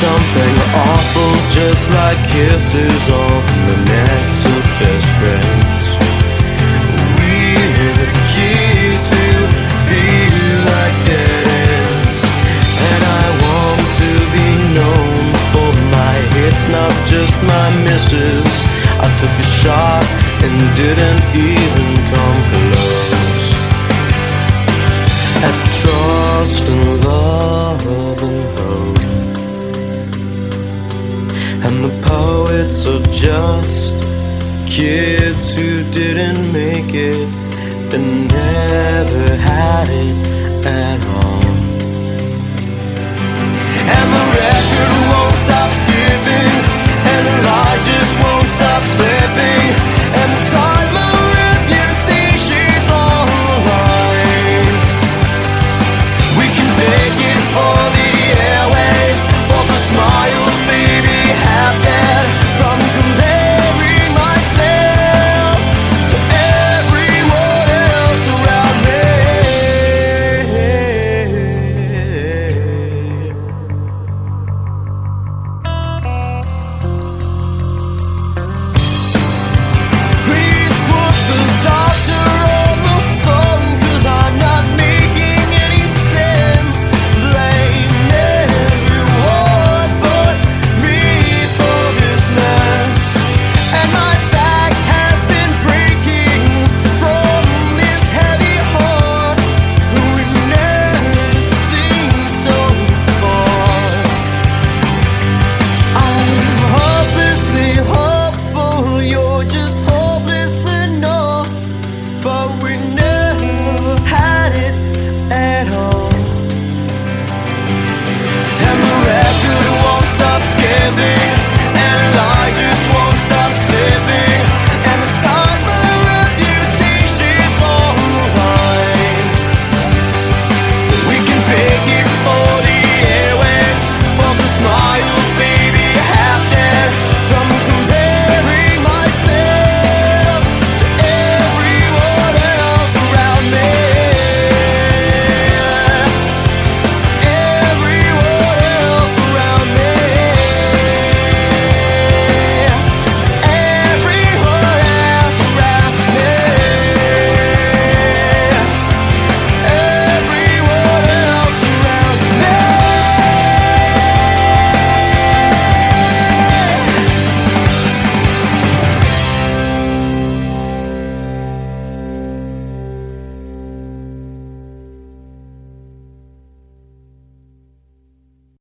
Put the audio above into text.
something awful, just like kisses on the necks of best friends. We were the key to feel like dead ends, and I want to be known for my hits, not just my misses. I took a shot and didn't even come close. At trust and love And the poets are just kids who didn't make it and never had it at all.